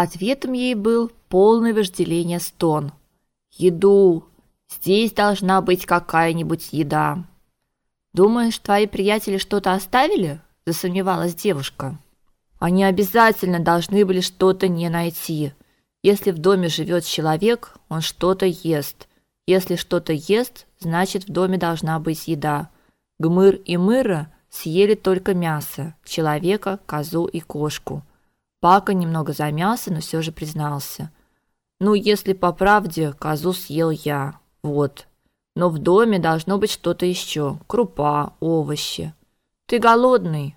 Ответом ей был полное вожделение стон. Еду. Здесь должна быть какая-нибудь еда. Думаешь, твои приятели что-то оставили? засомневалась девушка. Они обязательно должны были что-то не найти. Если в доме живет человек, он что-то ест. Если что-то ест, значит в доме должна быть еда. Гмыр и Мыра съели только мясо, человека, козу и кошку. Пака немного замялся, но все же признался. Ну, если по правде, козу съел я. Вот. Но в доме должно быть что-то еще: крупа, овощи. Ты голодный?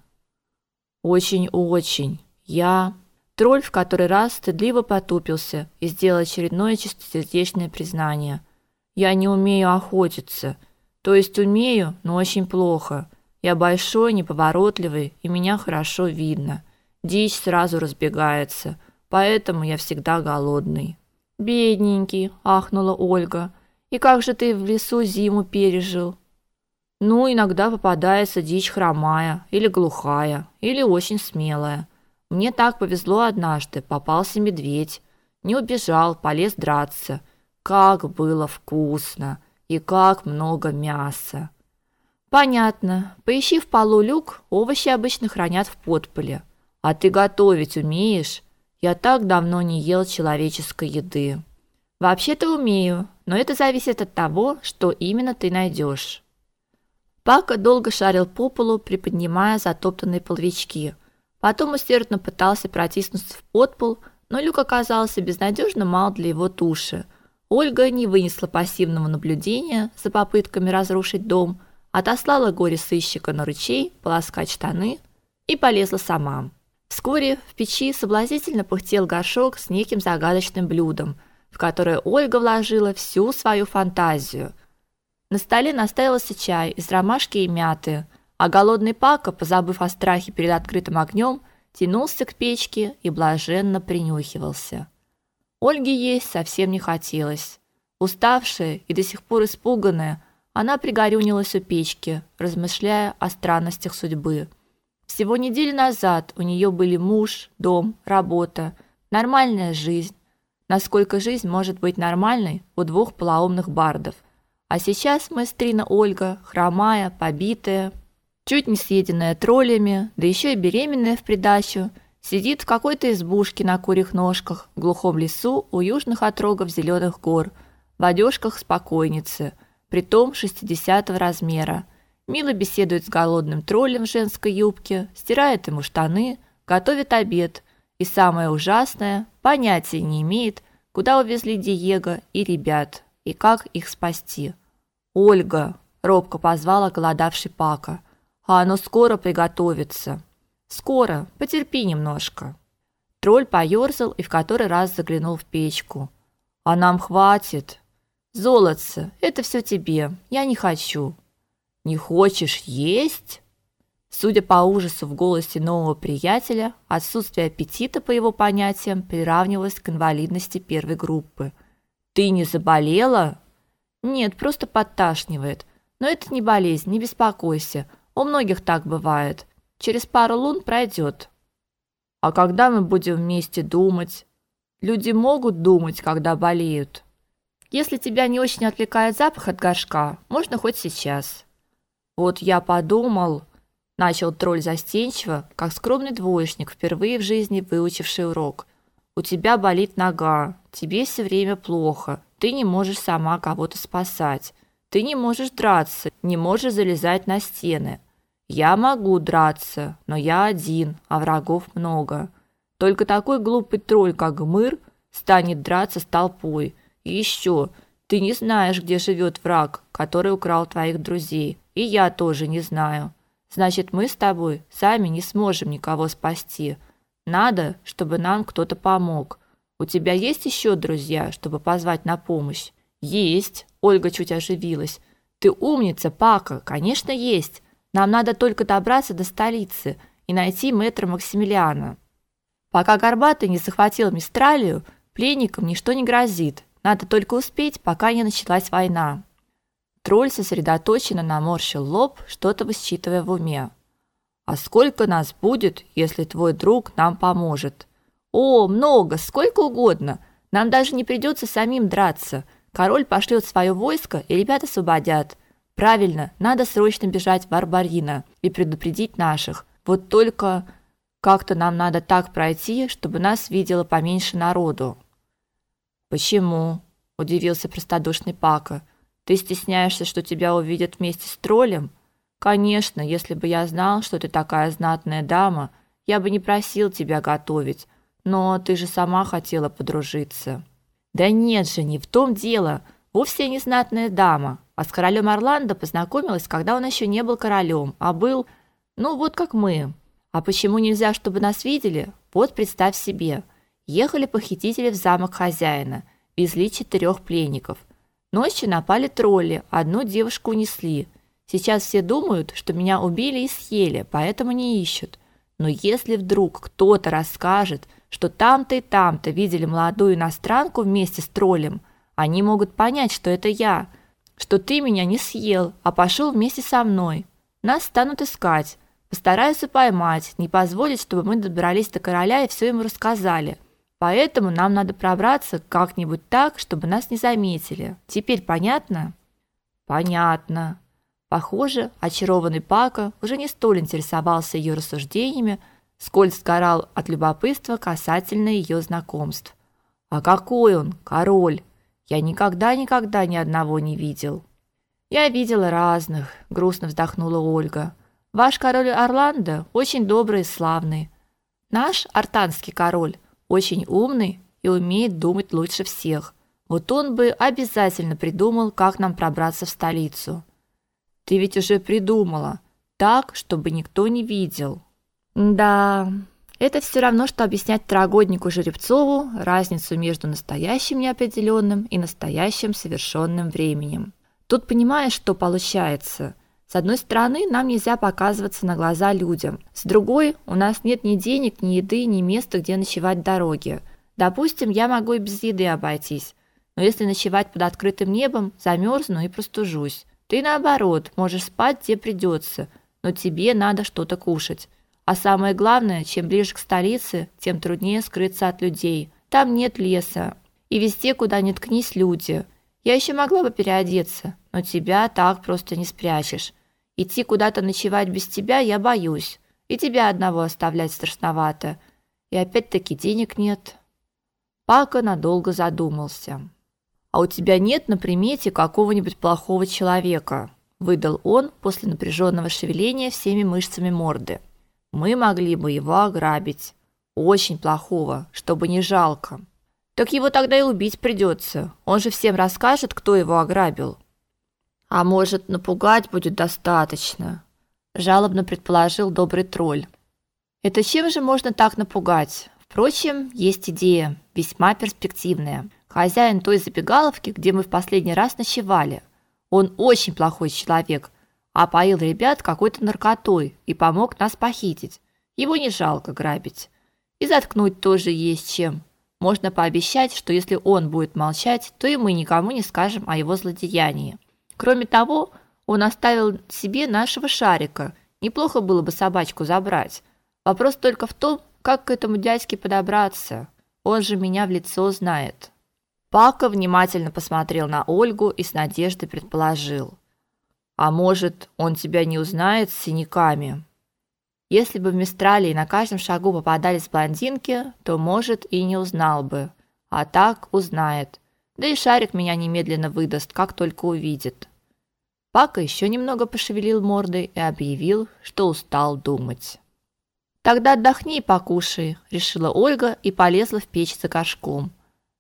Очень-очень. Я Тролль в который раз стыдливо потупился и сделал очередное чистосердечное признание. Я не умею охотиться. То есть умею, но очень плохо. Я большой, неповоротливый, и меня хорошо видно. Дичь сразу разбегается, поэтому я всегда голодный. Бедненький, ахнула Ольга. И как же ты в лесу зиму пережил? Ну, иногда попадается дичь хромая или глухая, или очень смелая. Мне так повезло однажды, попался медведь. Не убежал, полез драться. Как было вкусно и как много мяса. Понятно. Поищи в полу люк, овощи обычно хранят в подполе. А ты готовить умеешь? Я так давно не ел человеческой еды. Вообще-то умею, но это зависит от того, что именно ты найдешь. Пака долго шарил по полу, приподнимая затоптанные половички. Потом усердно пытался протиснуться в подпол, но люк оказался безнадежно мал для его туши. Ольга не вынесла пассивного наблюдения за попытками разрушить дом, отослала горе-сыщика на ручей полоскать штаны и полезла сама. Вскоре в печи соблазнительно пыхтел горшок с неким загадочным блюдом, в которое Ольга вложила всю свою фантазию. На столе настоялся чай из ромашки и мяты, а голодный Пака, позабыв о страхе перед открытым огнем, тянулся к печке и блаженно принюхивался. Ольге есть совсем не хотелось. Уставшая и до сих пор испуганная, она пригорюнилась у печки, размышляя о странностях судьбы. Всего неделю назад у нее были муж, дом, работа, нормальная жизнь. Насколько жизнь может быть нормальной у двух полоумных бардов. А сейчас maestrина Ольга, хромая, побитая, чуть не съеденная троллями, да еще и беременная в придачу, сидит в какой-то избушке на курьих ножках в глухом лесу у южных отрогов зеленых гор, в одежках спокойницы, притом 60 размера мило беседует с голодным троллем в женской юбке, стирает ему штаны, готовит обед и самое ужасное, понятия не имеет, куда увезли Диего и ребят и как их спасти. Ольга робко позвала голодавший Пака. А оно скоро приготовится. Скоро, потерпи немножко. Тролль поерзал и в который раз заглянул в печку. А нам хватит. Золотце, это все тебе. Я не хочу. Не хочешь есть? Судя по ужасу в голосе нового приятеля, отсутствие аппетита по его понятиям приравнивалось к инвалидности первой группы. Ты не заболела? Нет, просто подташнивает. Но это не болезнь, не беспокойся. У многих так бывает. Через пару лун пройдет. А когда мы будем вместе думать? Люди могут думать, когда болеют. Если тебя не очень отвлекает запах от горшка, можно хоть сейчас. Вот я подумал, начал тролль застенчиво, как скромный двоечник, впервые в жизни выучивший урок. У тебя болит нога, тебе все время плохо. Ты не можешь сама кого-то спасать. Ты не можешь драться, не можешь залезать на стены. Я могу драться, но я один, а врагов много. Только такой глупый тролль, как Гмыр, станет драться с толпой. И еще, ты не знаешь, где живет враг, который украл твоих друзей. И я тоже не знаю. Значит, мы с тобой сами не сможем никого спасти. Надо, чтобы нам кто-то помог. У тебя есть еще друзья, чтобы позвать на помощь? Есть. Ольга чуть оживилась. Ты умница, Пака. Конечно, есть. Нам надо только добраться до столицы и найти мэтра Максимилиана. Пока Горбатый не захватил Мистралию, пленникам ничто не грозит. Надо только успеть, пока не началась война. Тролль сосредоточенно наморщил лоб, что-то высчитывая в уме. А сколько нас будет, если твой друг нам поможет? О, много, сколько угодно. Нам даже не придется самим драться. Король пошлет свое войско, и ребята освободят. Правильно, надо срочно бежать в Арбарина и предупредить наших. Вот только как-то нам надо так пройти, чтобы нас видело поменьше народу. Почему? удивился простодушный Пака. Ты стесняешься, что тебя увидят вместе с троллем? Конечно, если бы я знал, что ты такая знатная дама, я бы не просил тебя готовить. Но ты же сама хотела подружиться. Да нет же, не в том дело. Вовсе не знатная дама, а с королем Орландо познакомилась, когда он еще не был королем, а был, ну вот как мы. А почему нельзя, чтобы нас видели? Вот представь себе. Ехали похитители в замок хозяина, везли четырех пленников. Ночью напали тролли, одну девушку унесли. Сейчас все думают, что меня убили и съели, поэтому не ищут. Но если вдруг кто-то расскажет, что там-то и там-то видели молодую иностранку вместе с троллем, они могут понять, что это я, что ты меня не съел, а пошел вместе со мной. Нас станут искать, постараются поймать, не позволить, чтобы мы добрались до короля и все ему рассказали. Поэтому нам надо пробраться как-нибудь так, чтобы нас не заметили. Теперь понятно? Понятно. Похоже, очарованный Пака уже не столь интересовался ее рассуждениями, сколь сгорал от любопытства касательно ее знакомств. А какой он, король? Я никогда-никогда ни одного не видел. Я видела разных, грустно вздохнула Ольга. Ваш король Орландо очень добрый и славный. Наш артанский король очень умный и умеет думать лучше всех. Вот он бы обязательно придумал, как нам пробраться в столицу. Ты ведь уже придумала, так, чтобы никто не видел. Да, это все равно что объяснять трогоднику Жеребцову разницу между настоящим неопределенным и настоящим совершенным временем. Тут понимаешь, что получается? С одной стороны, нам нельзя показываться на глаза людям. С другой, у нас нет ни денег, ни еды, ни места, где ночевать в дороге. Допустим, я могу и без еды обойтись. Но если ночевать под открытым небом, замерзну и простужусь. Ты наоборот, можешь спать где придется, но тебе надо что-то кушать. А самое главное, чем ближе к столице, тем труднее скрыться от людей. Там нет леса, и везде, куда ни ткнись, люди. Я еще могла бы переодеться, но тебя так просто не спрячешь. Идти куда-то ночевать без тебя я боюсь. И тебя одного оставлять страшновато. И опять-таки денег нет. Пака надолго задумался. А у тебя нет на примете какого-нибудь плохого человека, выдал он после напряженного шевеления всеми мышцами морды. Мы могли бы его ограбить. Очень плохого, чтобы не жалко. Так его тогда и убить придется. Он же всем расскажет, кто его ограбил. А может, напугать будет достаточно, жалобно предположил добрый тролль. Это чем же можно так напугать? Впрочем, есть идея, весьма перспективная. Хозяин той забегаловки, где мы в последний раз ночевали. Он очень плохой человек, а поил ребят какой-то наркотой и помог нас похитить. Его не жалко грабить. И заткнуть тоже есть чем. Можно пообещать, что если он будет молчать, то и мы никому не скажем о его злодеянии. Кроме того, он оставил себе нашего шарика. Неплохо было бы собачку забрать. Вопрос только в том, как к этому дядьке подобраться. Он же меня в лицо знает. Пака внимательно посмотрел на Ольгу и с надеждой предположил: "А может, он тебя не узнает с синяками?" Если бы в Мистралии на каждом шагу попадались блондинки, то может и не узнал бы. А так узнает. Да и шарик меня немедленно выдаст, как только увидит. Пака еще немного пошевелил мордой и объявил, что устал думать. Тогда отдохни и покушай, решила Ольга и полезла в печь за горшком.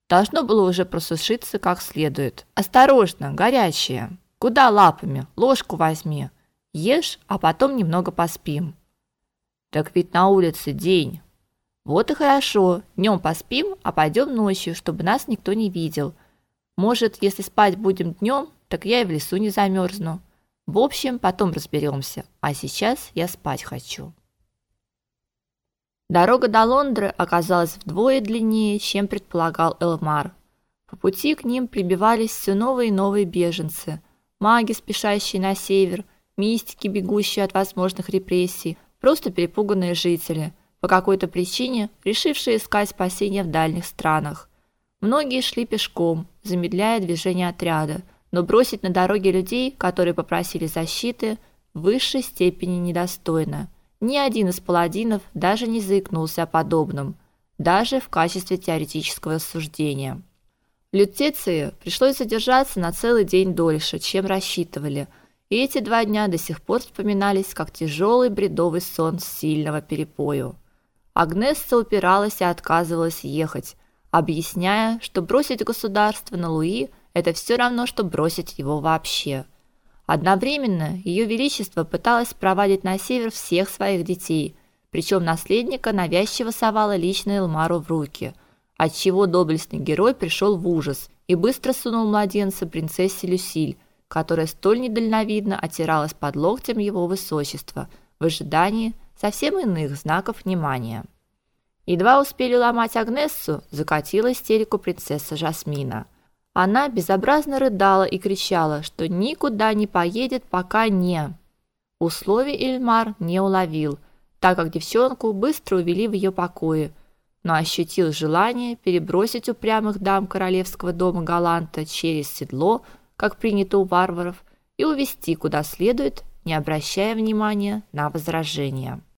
Должно было уже просушиться как следует. Осторожно, горячее. Куда лапами? Ложку возьми. Ешь, а потом немного поспим. Так ведь на улице день. Вот и хорошо. Днем поспим, а пойдем ночью, чтобы нас никто не видел. Может, если спать будем днем, так я и в лесу не замерзну. В общем, потом разберемся. А сейчас я спать хочу. Дорога до Лондры оказалась вдвое длиннее, чем предполагал Элмар. По пути к ним прибивались все новые и новые беженцы, маги, спешащие на север, мистики, бегущие от возможных репрессий, просто перепуганные жители, по какой-то причине решившие искать спасения в дальних странах. Многие шли пешком, замедляя движение отряда, но бросить на дороге людей, которые попросили защиты, в высшей степени недостойно. Ни один из паладинов даже не заикнулся о подобном, даже в качестве теоретического рассуждения. Лютеции пришлось задержаться на целый день дольше, чем рассчитывали, и эти два дня до сих пор вспоминались как тяжелый бредовый сон с сильного перепою. Агнесса упиралась и отказывалась ехать, объясняя, что бросить государство на Луи это все равно что бросить его вообще. Одновременно ее величество пыталось проводить на север всех своих детей, причем наследника навязчиво совала лично Элмару в руки, отчего доблестный герой пришел в ужас и быстро сунул младенца принцессе Люсиль, которая столь недальновидно отиралась под локтем его высочества в ожидании совсем иных знаков внимания. Едва успели ломать Агнессу, закатила истерику принцесса Жасмина. Она безобразно рыдала и кричала, что никуда не поедет, пока не. Условий Эльмар не уловил, так как девчонку быстро увели в ее покои, но ощутил желание перебросить упрямых дам королевского дома Галанта через седло, как принято у варваров, и увести куда следует, не обращая внимания на возражения.